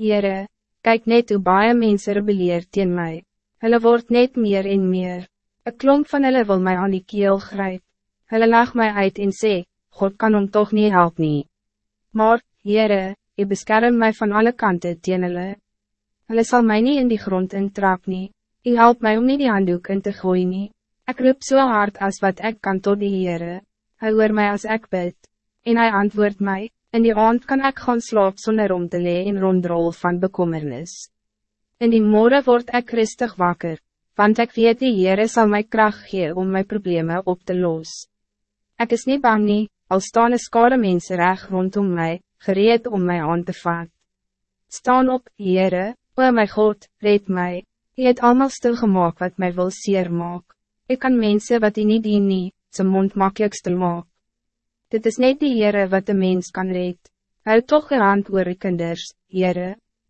Heere, kyk net hoe baie mense rebeleer teen my. Hulle word net meer en meer. Een klomp van hulle wil mij aan die keel grijp. Hulle lag mij uit en sê, God kan hom toch niet help nie. Maar, Heere, je beskerm mij van alle kanten teen hulle. Hulle sal mij niet in die grond intrap nie. Je help mij om niet die handdoek in te gooien nie. Ik roep zo so hard als wat ik kan tot die Heere. Hij hoor mij als ik bid. En hij antwoordt mij, in die aand kan ik gaan slaap zonder om te lee en rondrol van bekommernis. In die morgen word ik rustig wakker, want ik weet die Heere zal mij kracht geven om mijn problemen op te los. Ik is niet bang nie, al staan een skade mense reg rondom mij, gereed om mij aan te vat. Staan op, Heere, o my God, red mij. Je het allemaal stilgemaak wat mij wil seer maak. Ik kan mensen wat die niet dien nie, zijn mond makkelijk stil maak. Dit is net die Heere wat de mens kan red. Hou toch een hand oor kinders, Heere.